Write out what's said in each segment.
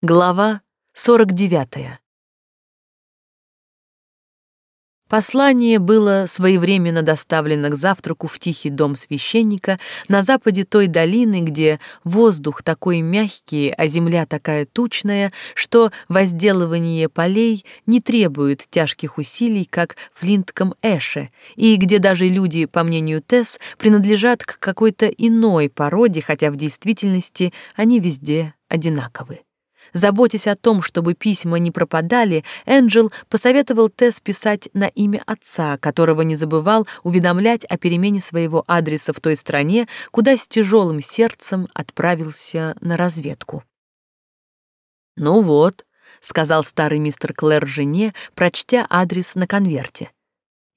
Глава 49. Послание было своевременно доставлено к завтраку в тихий дом священника на западе той долины, где воздух такой мягкий, а земля такая тучная, что возделывание полей не требует тяжких усилий, как в Линдком Эше, и где даже люди, по мнению Тесс, принадлежат к какой-то иной породе, хотя в действительности они везде одинаковы. Заботясь о том, чтобы письма не пропадали, Энджел посоветовал Тесс писать на имя отца, которого не забывал уведомлять о перемене своего адреса в той стране, куда с тяжелым сердцем отправился на разведку. «Ну вот», — сказал старый мистер Клэр жене, прочтя адрес на конверте.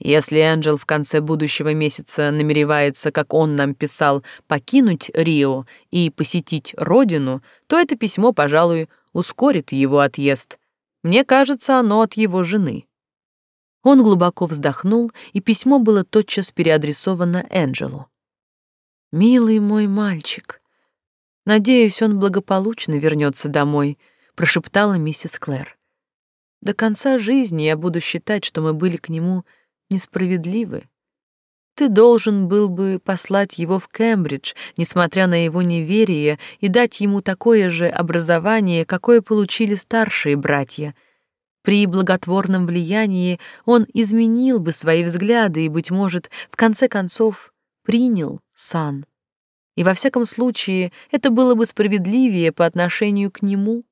Если Энджел в конце будущего месяца намеревается, как он нам писал, покинуть Рио и посетить родину, то это письмо, пожалуй, ускорит его отъезд. Мне кажется, оно от его жены». Он глубоко вздохнул, и письмо было тотчас переадресовано Энджелу. «Милый мой мальчик, надеюсь, он благополучно вернется домой», — прошептала миссис Клэр. «До конца жизни я буду считать, что мы были к нему несправедливы. Ты должен был бы послать его в Кембридж, несмотря на его неверие, и дать ему такое же образование, какое получили старшие братья. При благотворном влиянии он изменил бы свои взгляды и, быть может, в конце концов принял сан. И во всяком случае это было бы справедливее по отношению к нему.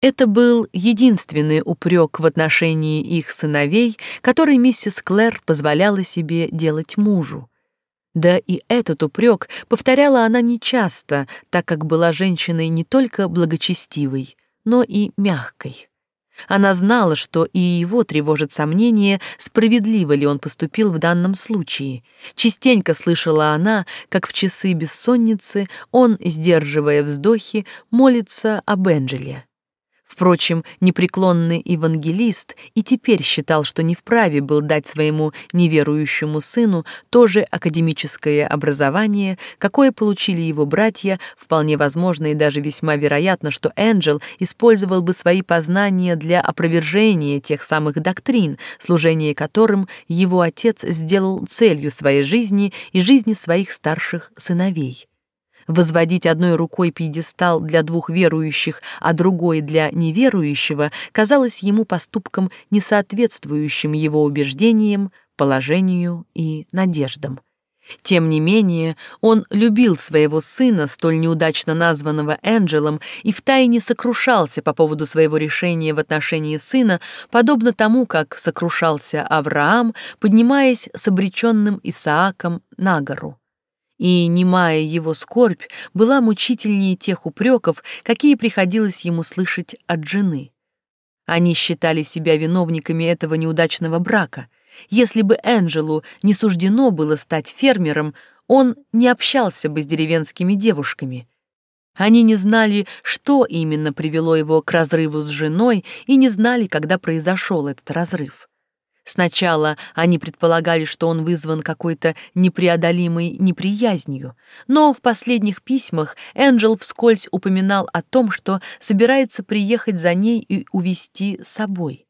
Это был единственный упрек в отношении их сыновей, который миссис Клэр позволяла себе делать мужу. Да и этот упрек повторяла она нечасто, так как была женщиной не только благочестивой, но и мягкой. Она знала, что и его тревожит сомнение, справедливо ли он поступил в данном случае. Частенько слышала она, как в часы бессонницы он, сдерживая вздохи, молится об Энджеле. Впрочем, непреклонный евангелист и теперь считал, что не вправе был дать своему неверующему сыну то же академическое образование, какое получили его братья, вполне возможно и даже весьма вероятно, что Энджел использовал бы свои познания для опровержения тех самых доктрин, служение которым его отец сделал целью своей жизни и жизни своих старших сыновей. Возводить одной рукой пьедестал для двух верующих, а другой для неверующего казалось ему поступком, несоответствующим его убеждениям, положению и надеждам. Тем не менее, он любил своего сына, столь неудачно названного Энджелом, и втайне сокрушался по поводу своего решения в отношении сына, подобно тому, как сокрушался Авраам, поднимаясь с обреченным Исааком на гору и немая его скорбь была мучительнее тех упреков, какие приходилось ему слышать от жены. Они считали себя виновниками этого неудачного брака. Если бы Энджелу не суждено было стать фермером, он не общался бы с деревенскими девушками. Они не знали, что именно привело его к разрыву с женой, и не знали, когда произошел этот разрыв. Сначала они предполагали, что он вызван какой-то непреодолимой неприязнью, но в последних письмах Энджел вскользь упоминал о том, что собирается приехать за ней и увести с собой.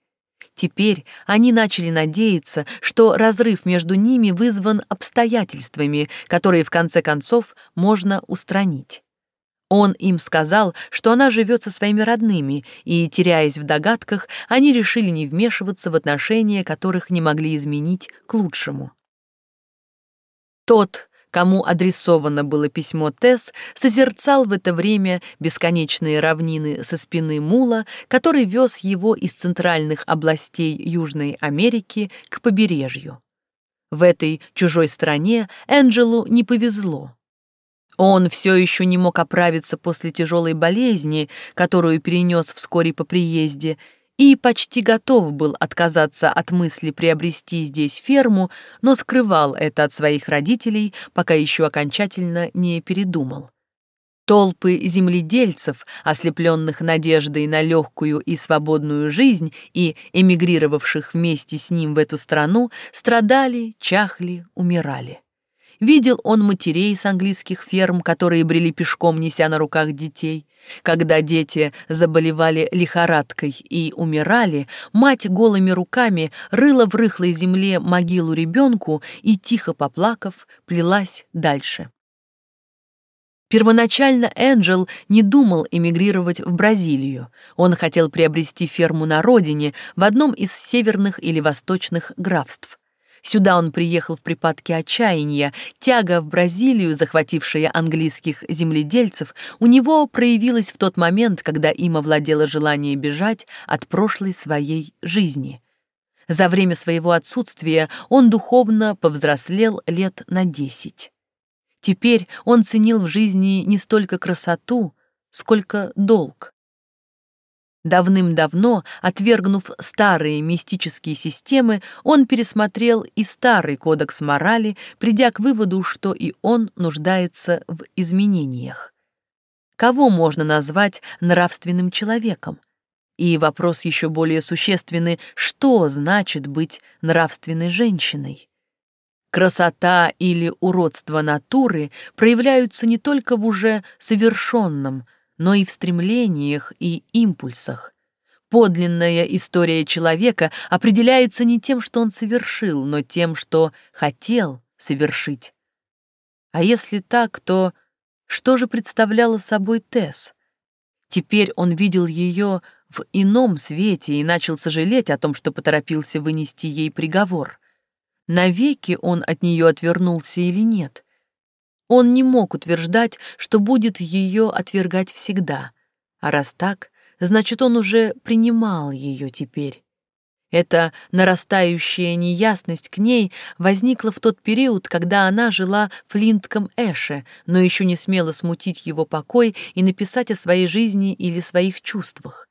Теперь они начали надеяться, что разрыв между ними вызван обстоятельствами, которые в конце концов можно устранить. Он им сказал, что она живет со своими родными, и, теряясь в догадках, они решили не вмешиваться в отношения, которых не могли изменить к лучшему. Тот, кому адресовано было письмо Тесс, созерцал в это время бесконечные равнины со спины мула, который вез его из центральных областей Южной Америки к побережью. В этой чужой стране Энджелу не повезло. Он все еще не мог оправиться после тяжелой болезни, которую перенес вскоре по приезде, и почти готов был отказаться от мысли приобрести здесь ферму, но скрывал это от своих родителей, пока еще окончательно не передумал. Толпы земледельцев, ослепленных надеждой на легкую и свободную жизнь и эмигрировавших вместе с ним в эту страну, страдали, чахли, умирали. Видел он матерей с английских ферм, которые брели пешком, неся на руках детей. Когда дети заболевали лихорадкой и умирали, мать голыми руками рыла в рыхлой земле могилу ребенку и, тихо поплакав, плелась дальше. Первоначально Энджел не думал эмигрировать в Бразилию. Он хотел приобрести ферму на родине в одном из северных или восточных графств. Сюда он приехал в припадке отчаяния. Тяга в Бразилию, захватившая английских земледельцев, у него проявилась в тот момент, когда им овладело желание бежать от прошлой своей жизни. За время своего отсутствия он духовно повзрослел лет на десять. Теперь он ценил в жизни не столько красоту, сколько долг. Давным-давно, отвергнув старые мистические системы, он пересмотрел и старый кодекс морали, придя к выводу, что и он нуждается в изменениях. Кого можно назвать нравственным человеком? И вопрос еще более существенный, что значит быть нравственной женщиной? Красота или уродство натуры проявляются не только в уже совершенном, но и в стремлениях и импульсах. Подлинная история человека определяется не тем, что он совершил, но тем, что хотел совершить. А если так, то что же представляла собой Тесс? Теперь он видел ее в ином свете и начал сожалеть о том, что поторопился вынести ей приговор. Навеки он от нее отвернулся или нет? Он не мог утверждать, что будет ее отвергать всегда. А раз так, значит, он уже принимал ее теперь. Эта нарастающая неясность к ней возникла в тот период, когда она жила в Линдком Эше, но еще не смела смутить его покой и написать о своей жизни или своих чувствах.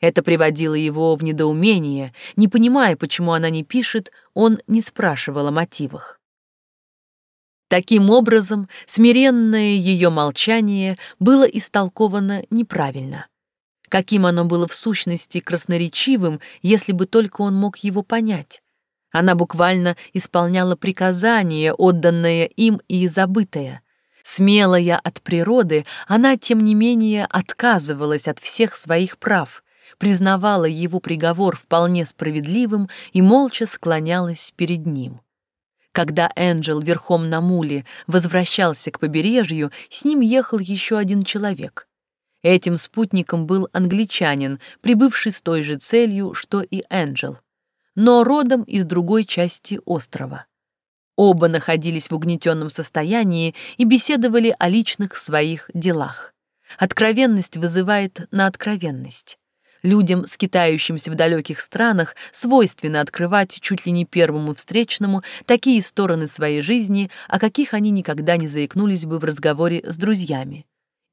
Это приводило его в недоумение. Не понимая, почему она не пишет, он не спрашивал о мотивах. Таким образом, смиренное ее молчание было истолковано неправильно. Каким оно было в сущности красноречивым, если бы только он мог его понять. Она буквально исполняла приказание, отданное им и забытое. Смелая от природы, она, тем не менее, отказывалась от всех своих прав, признавала его приговор вполне справедливым и молча склонялась перед ним. Когда Энджел верхом на муле возвращался к побережью, с ним ехал еще один человек. Этим спутником был англичанин, прибывший с той же целью, что и Энджел, но родом из другой части острова. Оба находились в угнетенном состоянии и беседовали о личных своих делах. Откровенность вызывает на откровенность. Людям, скитающимся в далеких странах, свойственно открывать чуть ли не первому встречному такие стороны своей жизни, о каких они никогда не заикнулись бы в разговоре с друзьями.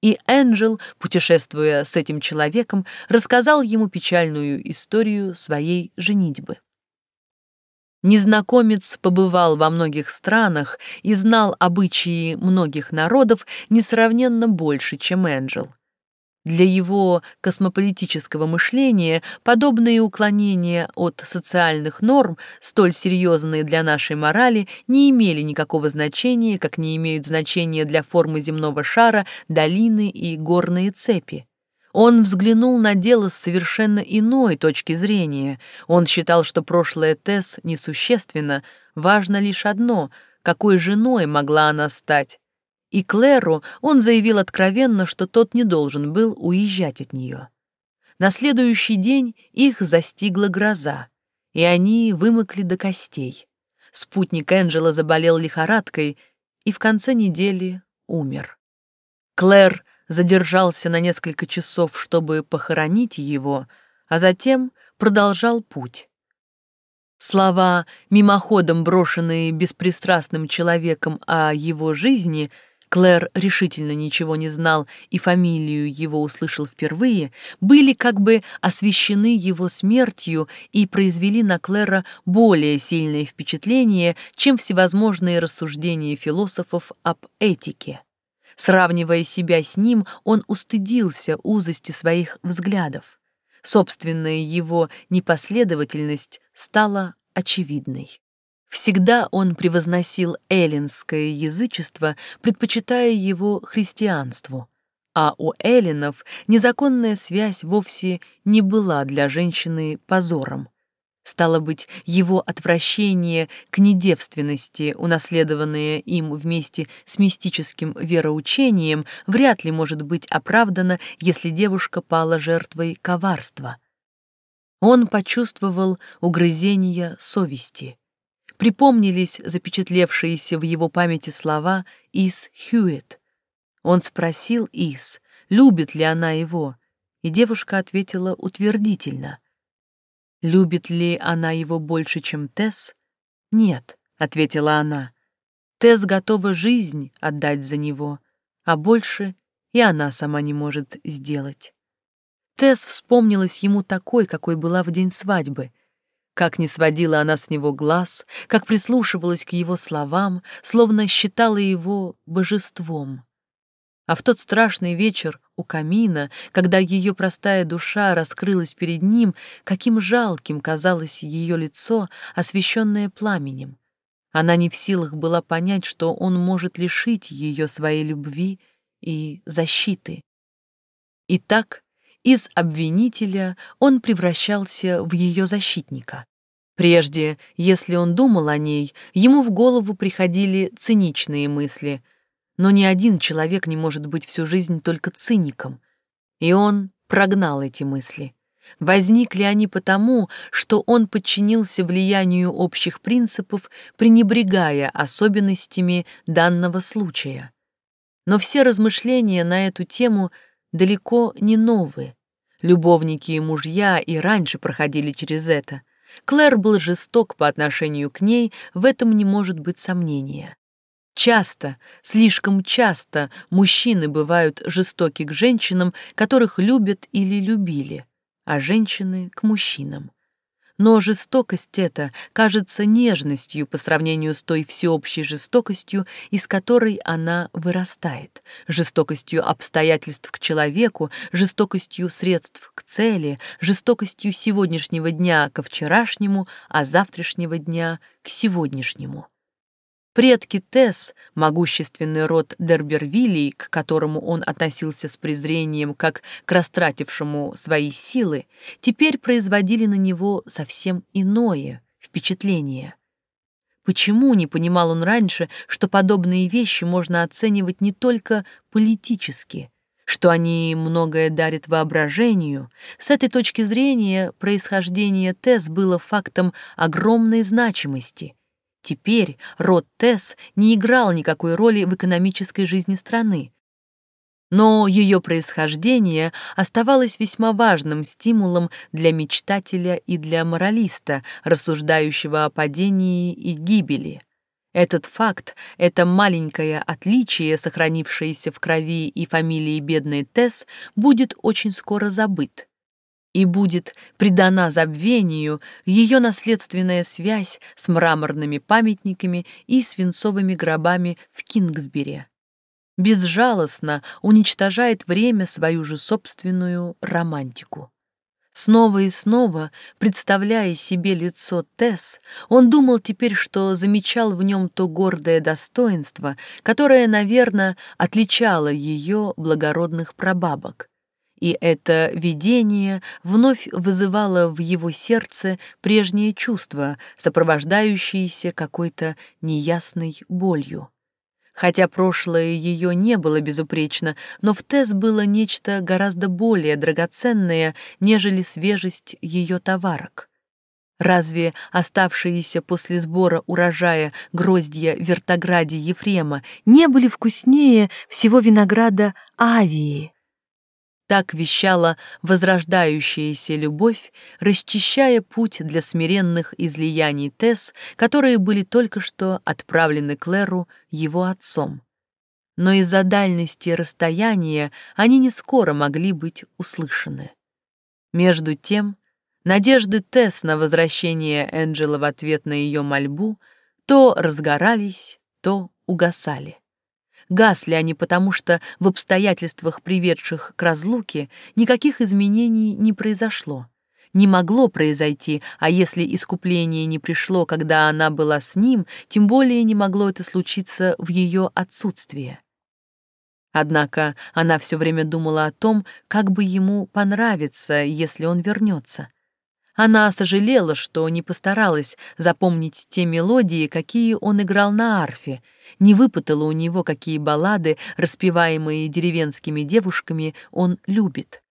И Энджел, путешествуя с этим человеком, рассказал ему печальную историю своей женитьбы. Незнакомец побывал во многих странах и знал обычаи многих народов несравненно больше, чем Энджел. Для его космополитического мышления подобные уклонения от социальных норм, столь серьезные для нашей морали, не имели никакого значения, как не имеют значения для формы земного шара, долины и горные цепи. Он взглянул на дело с совершенно иной точки зрения. Он считал, что прошлое Тесс несущественно, важно лишь одно — какой женой могла она стать, и Клэру он заявил откровенно, что тот не должен был уезжать от нее. На следующий день их застигла гроза, и они вымокли до костей. Спутник Энджела заболел лихорадкой и в конце недели умер. Клэр задержался на несколько часов, чтобы похоронить его, а затем продолжал путь. Слова, мимоходом брошенные беспристрастным человеком о его жизни — Клэр решительно ничего не знал и фамилию его услышал впервые, были как бы освещены его смертью и произвели на Клэра более сильное впечатление, чем всевозможные рассуждения философов об этике. Сравнивая себя с ним, он устыдился узости своих взглядов. Собственная его непоследовательность стала очевидной. Всегда он превозносил эллинское язычество, предпочитая его христианству. А у Эллинов незаконная связь вовсе не была для женщины позором. Стало быть, его отвращение к недевственности, унаследованное им вместе с мистическим вероучением, вряд ли может быть оправдано, если девушка пала жертвой коварства. Он почувствовал угрызение совести. Припомнились запечатлевшиеся в его памяти слова из Хьюитт. Он спросил Ис, любит ли она его, и девушка ответила утвердительно. Любит ли она его больше, чем Тесс? Нет, ответила она. Тесс готова жизнь отдать за него, а больше и она сама не может сделать. Тесс вспомнилась ему такой, какой была в день свадьбы. Как не сводила она с него глаз, как прислушивалась к его словам, словно считала его божеством. А в тот страшный вечер у камина, когда ее простая душа раскрылась перед ним, каким жалким казалось ее лицо, освещенное пламенем. Она не в силах была понять, что он может лишить ее своей любви и защиты. Итак, из обвинителя он превращался в ее защитника. Прежде, если он думал о ней, ему в голову приходили циничные мысли — но ни один человек не может быть всю жизнь только циником. И он прогнал эти мысли. Возникли они потому, что он подчинился влиянию общих принципов, пренебрегая особенностями данного случая. Но все размышления на эту тему далеко не новые. Любовники и мужья и раньше проходили через это. Клэр был жесток по отношению к ней, в этом не может быть сомнения. Часто, слишком часто мужчины бывают жестоки к женщинам, которых любят или любили, а женщины — к мужчинам. Но жестокость эта кажется нежностью по сравнению с той всеобщей жестокостью, из которой она вырастает, жестокостью обстоятельств к человеку, жестокостью средств к цели, жестокостью сегодняшнего дня ко вчерашнему, а завтрашнего дня к сегодняшнему. Предки Тесс, могущественный род Дербервилей, к которому он относился с презрением как к растратившему свои силы, теперь производили на него совсем иное впечатление. Почему не понимал он раньше, что подобные вещи можно оценивать не только политически, что они многое дарят воображению? С этой точки зрения происхождение Тесс было фактом огромной значимости — Теперь род Тесс не играл никакой роли в экономической жизни страны. Но ее происхождение оставалось весьма важным стимулом для мечтателя и для моралиста, рассуждающего о падении и гибели. Этот факт, это маленькое отличие, сохранившееся в крови и фамилии бедной Тесс, будет очень скоро забыт и будет предана забвению ее наследственная связь с мраморными памятниками и свинцовыми гробами в Кингсбери. Безжалостно уничтожает время свою же собственную романтику. Снова и снова, представляя себе лицо Тесс, он думал теперь, что замечал в нем то гордое достоинство, которое, наверное, отличало ее благородных прабабок, и это видение вновь вызывало в его сердце прежние чувства, сопровождающиеся какой-то неясной болью. Хотя прошлое ее не было безупречно, но в Тесс было нечто гораздо более драгоценное, нежели свежесть ее товарок. Разве оставшиеся после сбора урожая гроздья вертограде Ефрема не были вкуснее всего винограда Авии? Так вещала возрождающаяся любовь, расчищая путь для смиренных излияний Тесс, которые были только что отправлены Клэру его отцом. Но из-за дальности расстояния они не скоро могли быть услышаны. Между тем, надежды Тесс на возвращение Энджела в ответ на ее мольбу то разгорались, то угасали. Гасли они потому, что в обстоятельствах, приведших к разлуке, никаких изменений не произошло. Не могло произойти, а если искупление не пришло, когда она была с ним, тем более не могло это случиться в ее отсутствие. Однако она все время думала о том, как бы ему понравиться, если он вернется. Она сожалела, что не постаралась запомнить те мелодии, какие он играл на арфе, не выпытала у него, какие баллады, распеваемые деревенскими девушками, он любит.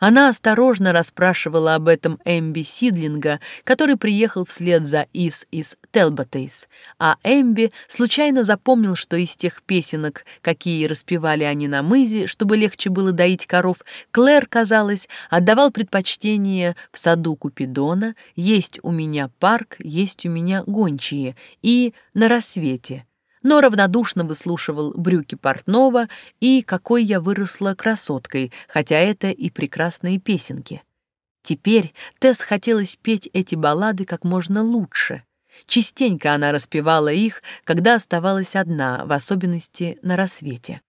Она осторожно расспрашивала об этом Эмби Сидлинга, который приехал вслед за Ис из Телботейс, а Эмби случайно запомнил, что из тех песенок, какие распевали они на мызе, чтобы легче было доить коров, Клэр, казалось, отдавал предпочтение в саду Купидона, есть у меня парк, есть у меня гончие и на рассвете — но равнодушно выслушивал брюки портного и какой я выросла красоткой, хотя это и прекрасные песенки. Теперь Тесс хотелось петь эти баллады как можно лучше. Частенько она распевала их, когда оставалась одна, в особенности на рассвете.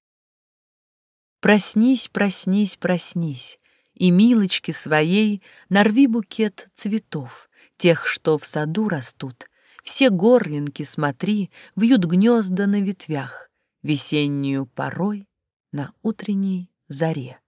«Проснись, проснись, проснись, и милочки своей нарви букет цветов, тех, что в саду растут, все горлинки, смотри, вьют гнезда на ветвях, Весеннюю порой на утренней заре.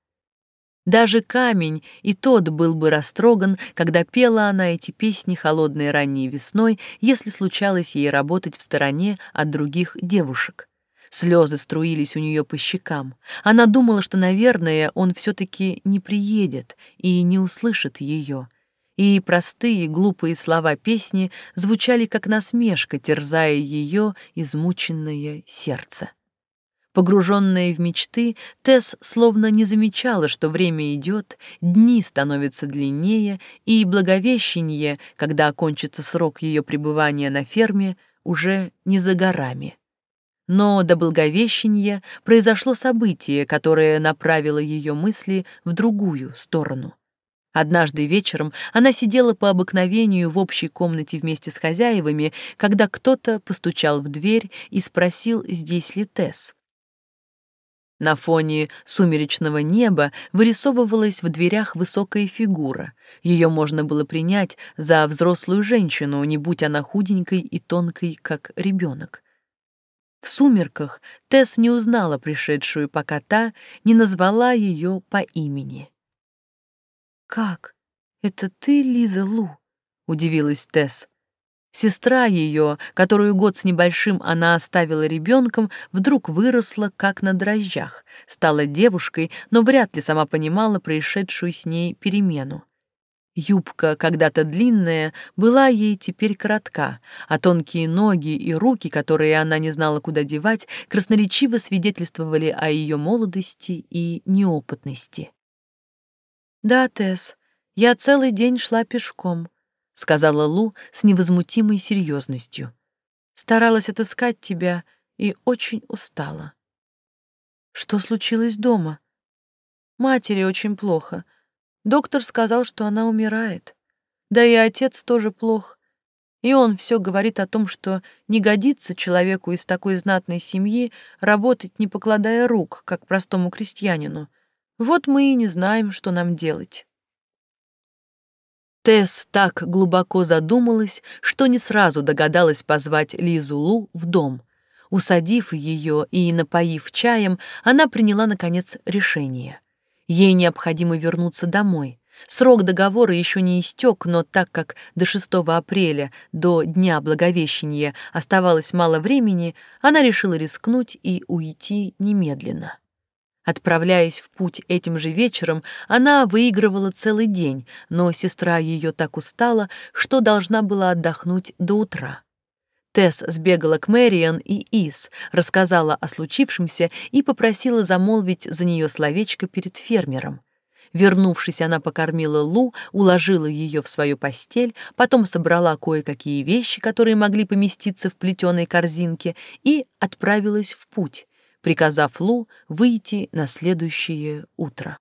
Даже камень и тот был бы растроган, когда пела она эти песни холодной ранней весной, если случалось ей работать в стороне от других девушек. Слезы струились у нее по щекам. Она думала, что, наверное, он все-таки не приедет и не услышит ее и простые глупые слова песни звучали как насмешка, терзая ее измученное сердце. Погруженная в мечты, Тесс словно не замечала, что время идет, дни становятся длиннее, и благовещение, когда окончится срок ее пребывания на ферме, уже не за горами. Но до Благовещения произошло событие, которое направило ее мысли в другую сторону — Однажды вечером она сидела по обыкновению в общей комнате вместе с хозяевами, когда кто-то постучал в дверь и спросил, здесь ли Тесс. На фоне сумеречного неба вырисовывалась в дверях высокая фигура. Ее можно было принять за взрослую женщину, не будь она худенькой и тонкой, как ребенок. В сумерках Тесс не узнала пришедшую, пока та не назвала ее по имени. «Как? Это ты, Лиза Лу?» — удивилась Тесс. Сестра ее, которую год с небольшим она оставила ребенком, вдруг выросла как на дрожжах, стала девушкой, но вряд ли сама понимала происшедшую с ней перемену. Юбка, когда-то длинная, была ей теперь коротка, а тонкие ноги и руки, которые она не знала, куда девать, красноречиво свидетельствовали о ее молодости и неопытности. «Да, Тесс, я целый день шла пешком», — сказала Лу с невозмутимой серьезностью. «Старалась отыскать тебя и очень устала». «Что случилось дома?» «Матери очень плохо. Доктор сказал, что она умирает. Да и отец тоже плох. И он все говорит о том, что не годится человеку из такой знатной семьи работать, не покладая рук, как простому крестьянину. Вот мы и не знаем, что нам делать. Тесс так глубоко задумалась, что не сразу догадалась позвать Лизу Лу в дом. Усадив ее и напоив чаем, она приняла, наконец, решение. Ей необходимо вернуться домой. Срок договора еще не истек, но так как до 6 апреля, до Дня Благовещения, оставалось мало времени, она решила рискнуть и уйти немедленно. Отправляясь в путь этим же вечером, она выигрывала целый день, но сестра ее так устала, что должна была отдохнуть до утра. Тесс сбегала к Мэриан и Ис, рассказала о случившемся и попросила замолвить за нее словечко перед фермером. Вернувшись, она покормила Лу, уложила ее в свою постель, потом собрала кое-какие вещи, которые могли поместиться в плетеной корзинке, и отправилась в путь, приказав Лу выйти на следующее утро.